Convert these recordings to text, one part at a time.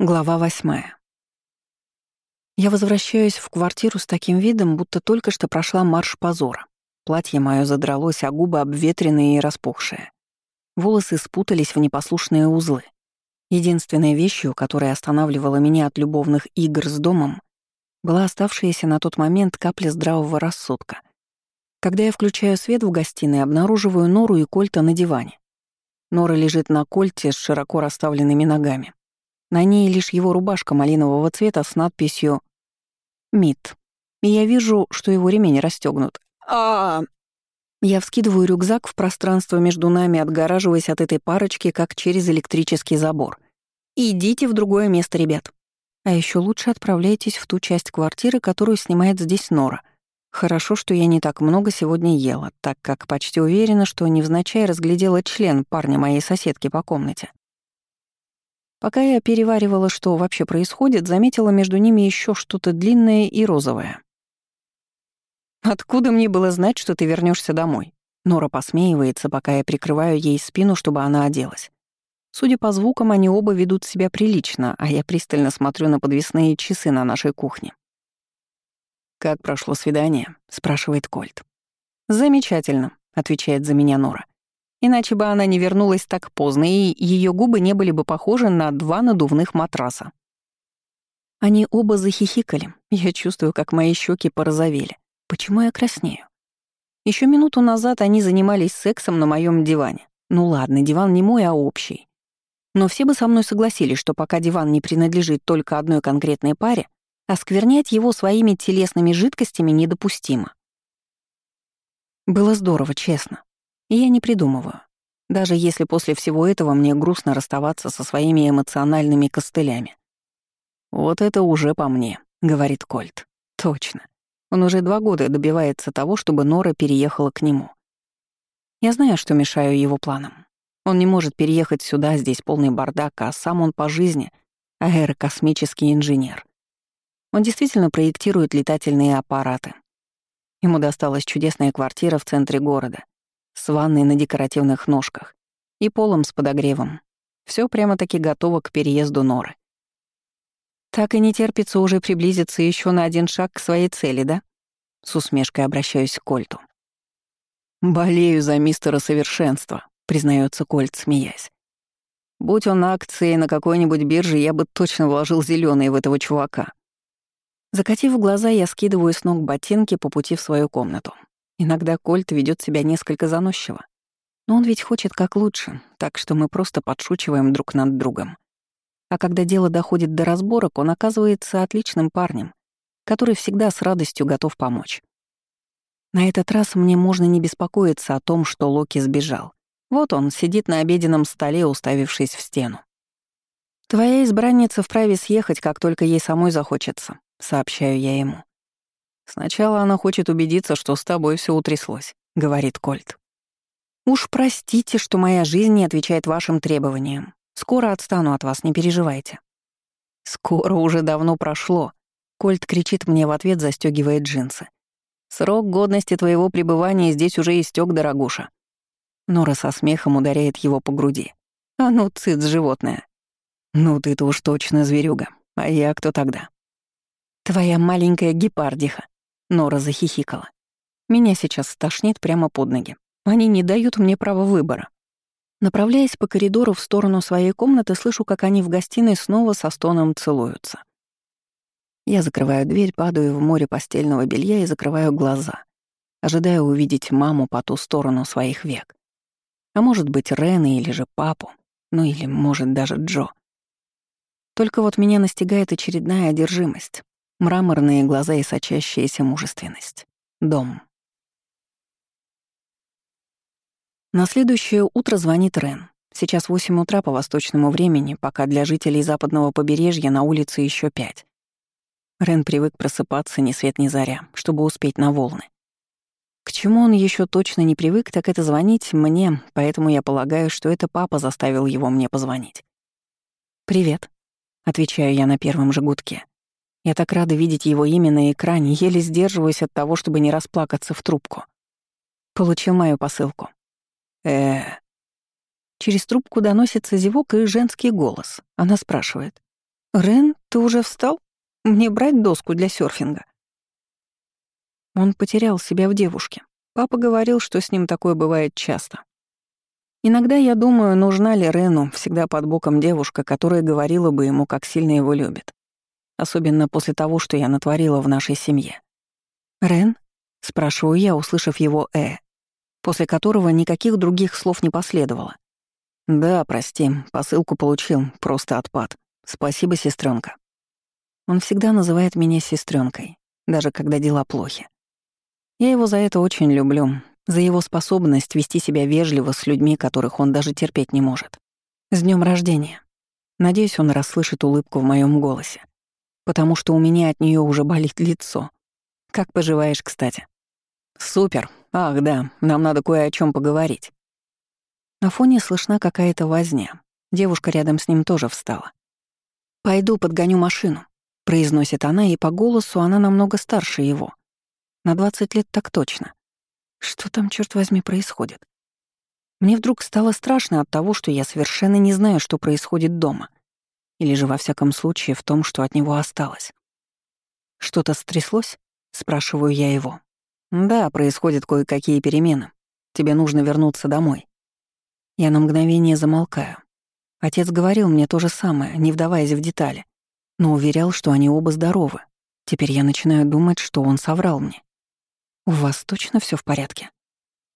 Глава восьмая. Я возвращаюсь в квартиру с таким видом, будто только что прошла марш позора. Платье мое задралось, а губы обветренные и распухшие. Волосы спутались в непослушные узлы. Единственной вещью, которая останавливала меня от любовных игр с домом, была оставшаяся на тот момент капля здравого рассудка. Когда я включаю свет в гостиной, обнаруживаю Нору и Кольта на диване. Нора лежит на кольте с широко расставленными ногами. На ней лишь его рубашка малинового цвета с надписью «МИД». И я вижу, что его ремень расстегнут. а Я вскидываю рюкзак в пространство между нами, отгораживаясь от этой парочки, как через электрический забор. «Идите в другое место, ребят. А еще лучше отправляйтесь в ту часть квартиры, которую снимает здесь Нора. Хорошо, что я не так много сегодня ела, так как почти уверена, что невзначай разглядела член парня моей соседки по комнате. Пока я переваривала, что вообще происходит, заметила между ними еще что-то длинное и розовое. «Откуда мне было знать, что ты вернешься домой?» Нора посмеивается, пока я прикрываю ей спину, чтобы она оделась. Судя по звукам, они оба ведут себя прилично, а я пристально смотрю на подвесные часы на нашей кухне. «Как прошло свидание?» — спрашивает Кольт. «Замечательно», — отвечает за меня Нора. Иначе бы она не вернулась так поздно, и ее губы не были бы похожи на два надувных матраса. Они оба захихикали. Я чувствую, как мои щеки порозовели. Почему я краснею? Еще минуту назад они занимались сексом на моем диване. Ну ладно, диван не мой, а общий. Но все бы со мной согласились, что пока диван не принадлежит только одной конкретной паре, осквернять его своими телесными жидкостями недопустимо. Было здорово, честно. И я не придумываю. Даже если после всего этого мне грустно расставаться со своими эмоциональными костылями. «Вот это уже по мне», — говорит Кольт. «Точно. Он уже два года добивается того, чтобы Нора переехала к нему. Я знаю, что мешаю его планам. Он не может переехать сюда, здесь полный бардак, а сам он по жизни — аэрокосмический инженер. Он действительно проектирует летательные аппараты. Ему досталась чудесная квартира в центре города, с ванной на декоративных ножках и полом с подогревом. Все прямо-таки готово к переезду Норы. Так и не терпится уже приблизиться еще на один шаг к своей цели, да? С усмешкой обращаюсь к Кольту. «Болею за мистера совершенства», — признается Кольт, смеясь. «Будь он акцией на какой-нибудь бирже, я бы точно вложил зеленые в этого чувака». Закатив глаза, я скидываю с ног ботинки по пути в свою комнату. Иногда Кольт ведет себя несколько заносчиво. Но он ведь хочет как лучше, так что мы просто подшучиваем друг над другом. А когда дело доходит до разборок, он оказывается отличным парнем, который всегда с радостью готов помочь. На этот раз мне можно не беспокоиться о том, что Локи сбежал. Вот он сидит на обеденном столе, уставившись в стену. «Твоя избранница вправе съехать, как только ей самой захочется», — сообщаю я ему. «Сначала она хочет убедиться, что с тобой все утряслось», — говорит Кольт. «Уж простите, что моя жизнь не отвечает вашим требованиям. Скоро отстану от вас, не переживайте». «Скоро уже давно прошло», — Кольт кричит мне в ответ, застегивая джинсы. «Срок годности твоего пребывания здесь уже истек, дорогуша». Нора со смехом ударяет его по груди. «А ну, цыц, животное». «Ну ты-то уж точно зверюга. А я кто тогда?» «Твоя маленькая гепардиха», Нора захихикала. Меня сейчас стошнит прямо под ноги. Они не дают мне права выбора. Направляясь по коридору в сторону своей комнаты, слышу, как они в гостиной снова со стоном целуются. Я закрываю дверь, падаю в море постельного белья и закрываю глаза, ожидая увидеть маму по ту сторону своих век. А может быть, Рена или же папу, ну или, может, даже Джо. Только вот меня настигает очередная одержимость. Мраморные глаза и сочащаяся мужественность. Дом. На следующее утро звонит Рен. Сейчас 8 утра по восточному времени, пока для жителей западного побережья на улице еще 5. Рен привык просыпаться ни свет ни заря, чтобы успеть на волны. К чему он еще точно не привык, так это звонить мне, поэтому я полагаю, что это папа заставил его мне позвонить. «Привет», — отвечаю я на первом же гудке. Я так рада видеть его имя на экране, еле сдерживаюсь от того, чтобы не расплакаться в трубку. Получил мою посылку. э Через трубку доносится зевок и женский голос. Она спрашивает. «Рен, ты уже встал? Мне брать доску для серфинга?» Он потерял себя в девушке. Папа говорил, что с ним такое бывает часто. Иногда я думаю, нужна ли Рену всегда под боком девушка, которая говорила бы ему, как сильно его любит. Особенно после того, что я натворила в нашей семье. «Рен?» — спрашиваю я, услышав его «э», после которого никаких других слов не последовало. «Да, прости, посылку получил, просто отпад. Спасибо, сестренка. Он всегда называет меня сестренкой, даже когда дела плохи. Я его за это очень люблю, за его способность вести себя вежливо с людьми, которых он даже терпеть не может. С днем рождения. Надеюсь, он расслышит улыбку в моем голосе, потому что у меня от нее уже болит лицо. Как поживаешь, кстати? Супер. Ах, да, нам надо кое о чем поговорить. На фоне слышна какая-то возня. Девушка рядом с ним тоже встала. «Пойду подгоню машину», — произносит она, и по голосу она намного старше его. На 20 лет так точно. Что там, черт возьми, происходит? Мне вдруг стало страшно от того, что я совершенно не знаю, что происходит дома. Или же, во всяком случае, в том, что от него осталось. «Что-то стряслось?» — спрашиваю я его. «Да, происходят кое-какие перемены. Тебе нужно вернуться домой». Я на мгновение замолкаю. Отец говорил мне то же самое, не вдаваясь в детали, но уверял, что они оба здоровы. Теперь я начинаю думать, что он соврал мне. «У вас точно все в порядке?»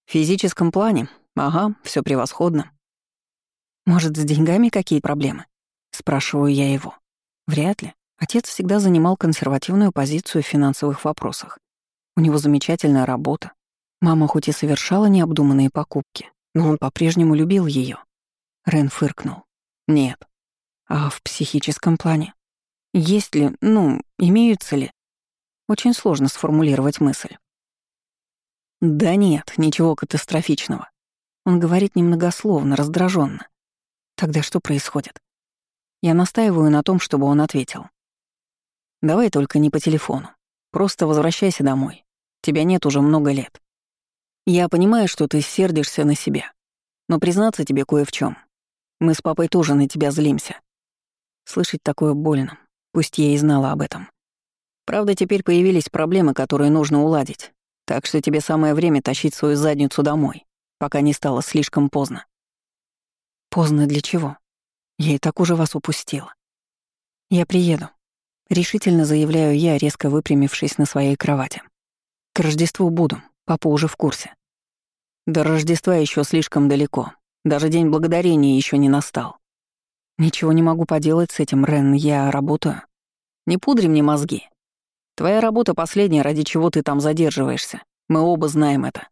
«В физическом плане? Ага, все превосходно». «Может, с деньгами какие проблемы?» — спрашиваю я его. «Вряд ли. Отец всегда занимал консервативную позицию в финансовых вопросах. У него замечательная работа. Мама хоть и совершала необдуманные покупки, но он по-прежнему любил ее. Рен фыркнул. «Нет». «А в психическом плане? Есть ли, ну, имеются ли?» Очень сложно сформулировать мысль. «Да нет, ничего катастрофичного». Он говорит немногословно, раздраженно. Тогда что происходит? Я настаиваю на том, чтобы он ответил. «Давай только не по телефону. Просто возвращайся домой. Тебя нет уже много лет. Я понимаю, что ты сердишься на себя. Но признаться тебе кое в чем. Мы с папой тоже на тебя злимся. Слышать такое больно, пусть я и знала об этом. Правда, теперь появились проблемы, которые нужно уладить. Так что тебе самое время тащить свою задницу домой, пока не стало слишком поздно. Поздно для чего? Я и так уже вас упустила. Я приеду. Решительно заявляю я, резко выпрямившись на своей кровати. К Рождеству буду, папа уже в курсе. До Рождества еще слишком далеко. Даже День Благодарения еще не настал. Ничего не могу поделать с этим, Рен, я работаю. Не пудри мне мозги. Твоя работа последняя, ради чего ты там задерживаешься. Мы оба знаем это.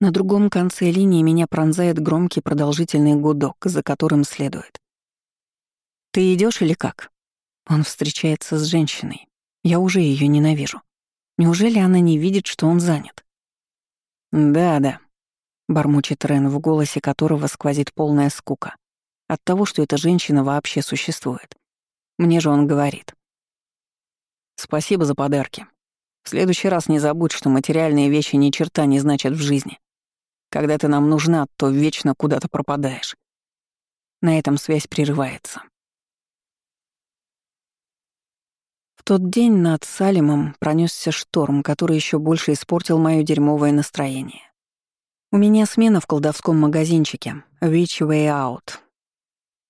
На другом конце линии меня пронзает громкий продолжительный гудок, за которым следует. «Ты идешь или как?» Он встречается с женщиной. Я уже ее ненавижу. Неужели она не видит, что он занят? «Да-да», — бормочет Рен, в голосе которого сквозит полная скука. От того, что эта женщина вообще существует. Мне же он говорит. Спасибо за подарки. В следующий раз не забудь, что материальные вещи ни черта не значат в жизни. Когда ты нам нужна, то вечно куда-то пропадаешь. На этом связь прерывается. В тот день над Салимом пронесся шторм, который еще больше испортил мое дерьмовое настроение. У меня смена в колдовском магазинчике Which Way Out.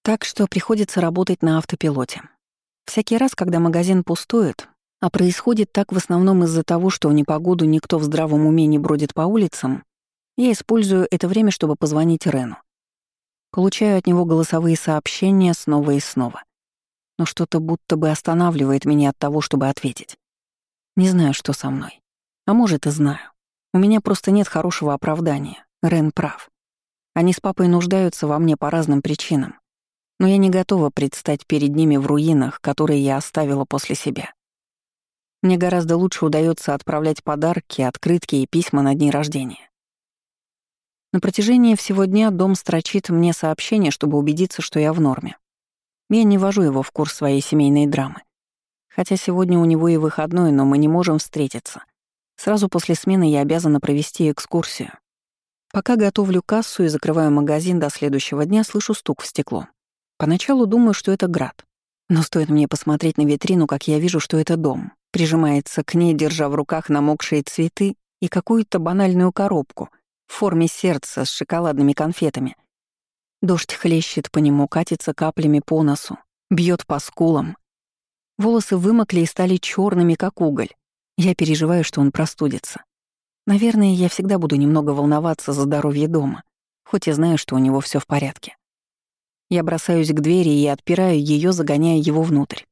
Так что приходится работать на автопилоте. Всякий раз, когда магазин пустует, а происходит так в основном из-за того, что в непогоду никто в здравом уме не бродит по улицам, я использую это время, чтобы позвонить Рену. Получаю от него голосовые сообщения снова и снова. Но что-то будто бы останавливает меня от того, чтобы ответить. Не знаю, что со мной. А может, и знаю. У меня просто нет хорошего оправдания. Рен прав. Они с папой нуждаются во мне по разным причинам. Но я не готова предстать перед ними в руинах, которые я оставила после себя. Мне гораздо лучше удается отправлять подарки, открытки и письма на дни рождения. На протяжении всего дня дом строчит мне сообщение, чтобы убедиться, что я в норме. Я не вожу его в курс своей семейной драмы. Хотя сегодня у него и выходной, но мы не можем встретиться. Сразу после смены я обязана провести экскурсию. Пока готовлю кассу и закрываю магазин до следующего дня, слышу стук в стекло. Поначалу думаю, что это град. Но стоит мне посмотреть на витрину, как я вижу, что это дом. Прижимается к ней, держа в руках намокшие цветы и какую-то банальную коробку в форме сердца с шоколадными конфетами. Дождь хлещет по нему, катится каплями по носу, бьет по скулам. Волосы вымокли и стали черными, как уголь. Я переживаю, что он простудится. Наверное, я всегда буду немного волноваться за здоровье дома, хоть и знаю, что у него все в порядке. Я бросаюсь к двери и отпираю ее, загоняя его внутрь.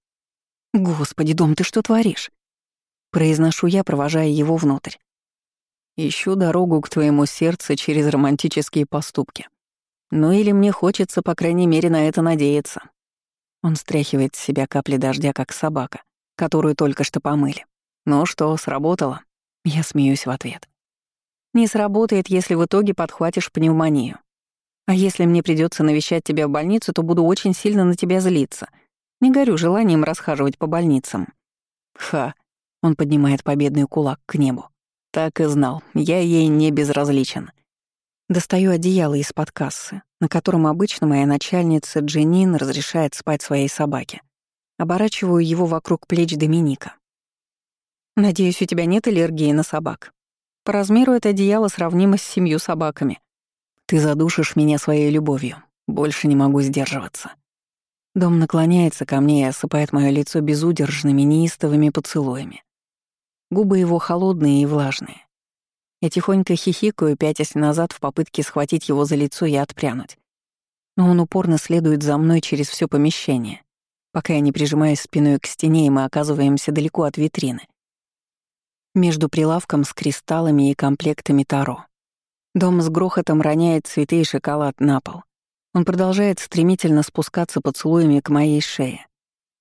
«Господи, дом, ты что творишь?» Произношу я, провожая его внутрь. Ищу дорогу к твоему сердцу через романтические поступки. Ну или мне хочется, по крайней мере, на это надеяться. Он стряхивает с себя капли дождя, как собака, которую только что помыли. Ну что, сработало? Я смеюсь в ответ. Не сработает, если в итоге подхватишь пневмонию. А если мне придется навещать тебя в больницу, то буду очень сильно на тебя злиться. Не горю желанием расхаживать по больницам. Ха. Он поднимает победный кулак к небу. Так и знал, я ей не безразличен. Достаю одеяло из-под кассы, на котором обычно моя начальница Дженин разрешает спать своей собаке. Оборачиваю его вокруг плеч Доминика. «Надеюсь, у тебя нет аллергии на собак. По размеру это одеяло сравнимо с семью собаками. Ты задушишь меня своей любовью. Больше не могу сдерживаться». Дом наклоняется ко мне и осыпает мое лицо безудержными, неистовыми поцелуями. Губы его холодные и влажные. Я тихонько хихикаю, пятясь назад в попытке схватить его за лицо и отпрянуть. Но он упорно следует за мной через все помещение, пока я не прижимаюсь спиной к стене, и мы оказываемся далеко от витрины. Между прилавком с кристаллами и комплектами Таро. Дом с грохотом роняет цветы и шоколад на пол. Он продолжает стремительно спускаться поцелуями к моей шее,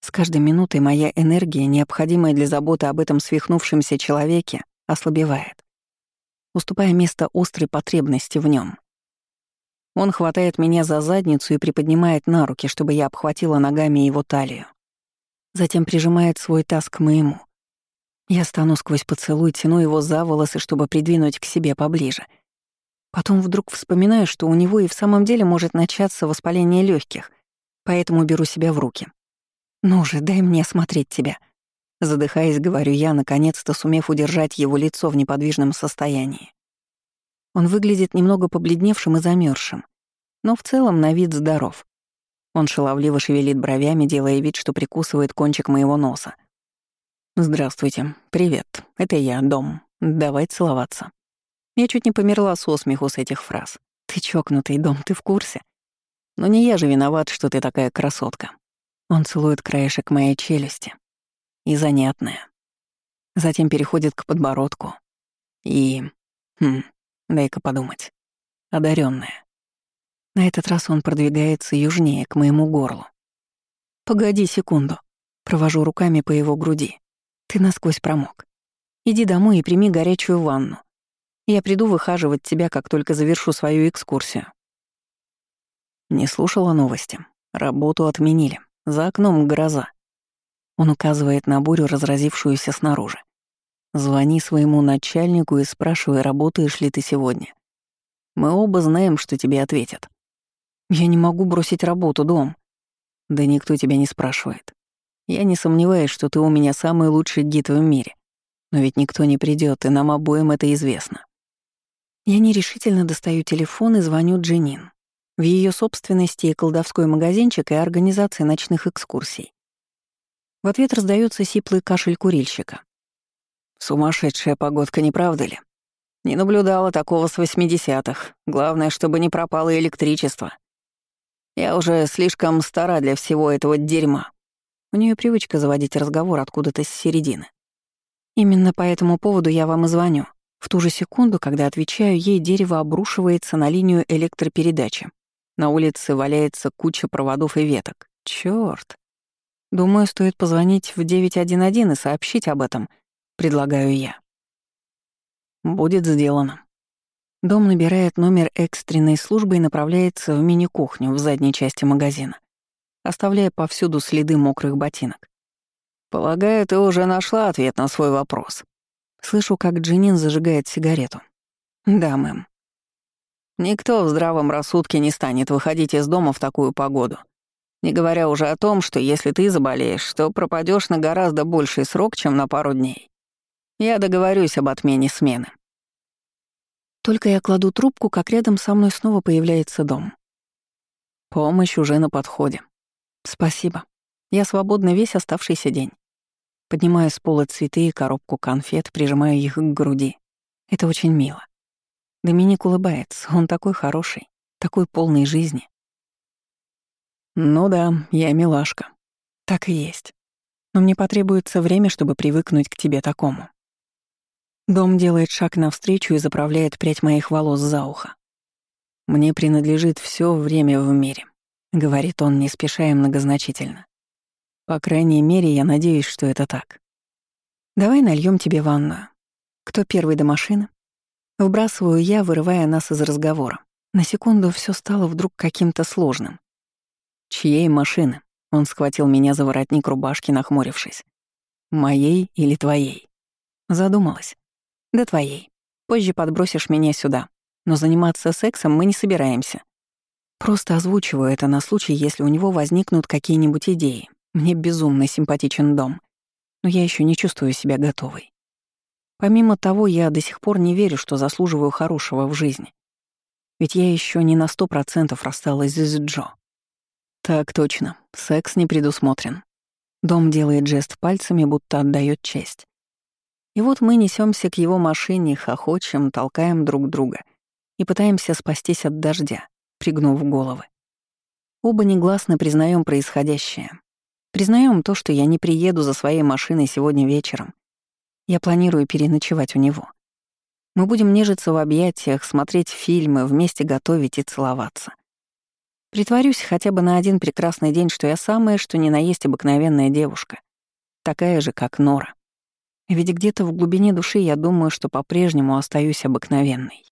с каждой минутой моя энергия, необходимая для заботы об этом свихнувшемся человеке, ослабевает, уступая место острой потребности в нем. Он хватает меня за задницу и приподнимает на руки, чтобы я обхватила ногами его талию. Затем прижимает свой таз к моему. Я стану сквозь поцелуй, тяну его за волосы, чтобы придвинуть к себе поближе. Потом вдруг вспоминаю, что у него и в самом деле может начаться воспаление легких, поэтому беру себя в руки. «Ну же, дай мне осмотреть тебя». Задыхаясь, говорю я, наконец-то сумев удержать его лицо в неподвижном состоянии. Он выглядит немного побледневшим и замерзшим, но в целом на вид здоров. Он шаловливо шевелит бровями, делая вид, что прикусывает кончик моего носа. «Здравствуйте. Привет. Это я, Дом. Давай целоваться». Я чуть не померла со смеху с этих фраз. «Ты чокнутый, Дом, ты в курсе?» «Но не я же виноват, что ты такая красотка». Он целует краешек моей челюсти. И занятное. Затем переходит к подбородку. И... Хм, дай-ка подумать. Одаренная. На этот раз он продвигается южнее, к моему горлу. «Погоди секунду». Провожу руками по его груди. «Ты насквозь промок. Иди домой и прими горячую ванну. Я приду выхаживать тебя, как только завершу свою экскурсию». Не слушала новости. Работу отменили. За окном гроза. Он указывает на бурю, разразившуюся снаружи. Звони своему начальнику и спрашивай, работаешь ли ты сегодня. Мы оба знаем, что тебе ответят. Я не могу бросить работу, дом. Да никто тебя не спрашивает. Я не сомневаюсь, что ты у меня самый лучший гид в мире. Но ведь никто не придет, и нам обоим это известно. Я нерешительно достаю телефон и звоню Дженин в ее собственности и колдовской магазинчик и организации ночных экскурсий. В ответ раздается сиплый кашель курильщика. «Сумасшедшая погодка, не правда ли? Не наблюдала такого с восьмидесятых. Главное, чтобы не пропало электричество. Я уже слишком стара для всего этого дерьма». У нее привычка заводить разговор откуда-то с середины. Именно по этому поводу я вам и звоню. В ту же секунду, когда отвечаю, ей дерево обрушивается на линию электропередачи. На улице валяется куча проводов и веток. Чёрт. Думаю, стоит позвонить в 911 и сообщить об этом, предлагаю я. Будет сделано. Дом набирает номер экстренной службы и направляется в мини-кухню в задней части магазина, оставляя повсюду следы мокрых ботинок. «Полагаю, ты уже нашла ответ на свой вопрос». Слышу, как Джинин зажигает сигарету. «Да, мэм». Никто в здравом рассудке не станет выходить из дома в такую погоду. Не говоря уже о том, что если ты заболеешь, то пропадешь на гораздо больший срок, чем на пару дней. Я договорюсь об отмене смены. Только я кладу трубку, как рядом со мной снова появляется дом. Помощь уже на подходе. Спасибо. Я свободна весь оставшийся день. Поднимаю с пола цветы и коробку конфет, прижимаю их к груди. Это очень мило. Доминик улыбается, он такой хороший, такой полный жизни. Ну да, я милашка. Так и есть. Но мне потребуется время, чтобы привыкнуть к тебе такому. Дом делает шаг навстречу и заправляет прядь моих волос за ухо. «Мне принадлежит все время в мире», — говорит он, не спеша и многозначительно. «По крайней мере, я надеюсь, что это так. Давай нальем тебе ванную. Кто первый до машины?» Вбрасываю я, вырывая нас из разговора. На секунду все стало вдруг каким-то сложным. «Чьей машины?» Он схватил меня за воротник рубашки, нахмурившись. «Моей или твоей?» Задумалась. Да твоей. Позже подбросишь меня сюда. Но заниматься сексом мы не собираемся. Просто озвучиваю это на случай, если у него возникнут какие-нибудь идеи. Мне безумно симпатичен дом. Но я еще не чувствую себя готовой. Помимо того, я до сих пор не верю, что заслуживаю хорошего в жизни. Ведь я еще не на сто процентов рассталась с Джо. Так точно, секс не предусмотрен. Дом делает жест пальцами, будто отдает честь. И вот мы несемся к его машине, хохочем, толкаем друг друга и пытаемся спастись от дождя, пригнув головы. Оба негласно признаем происходящее. Признаем то, что я не приеду за своей машиной сегодня вечером. Я планирую переночевать у него. Мы будем нежиться в объятиях, смотреть фильмы, вместе готовить и целоваться. Притворюсь хотя бы на один прекрасный день, что я самая, что ни на есть обыкновенная девушка. Такая же, как Нора. Ведь где-то в глубине души я думаю, что по-прежнему остаюсь обыкновенной.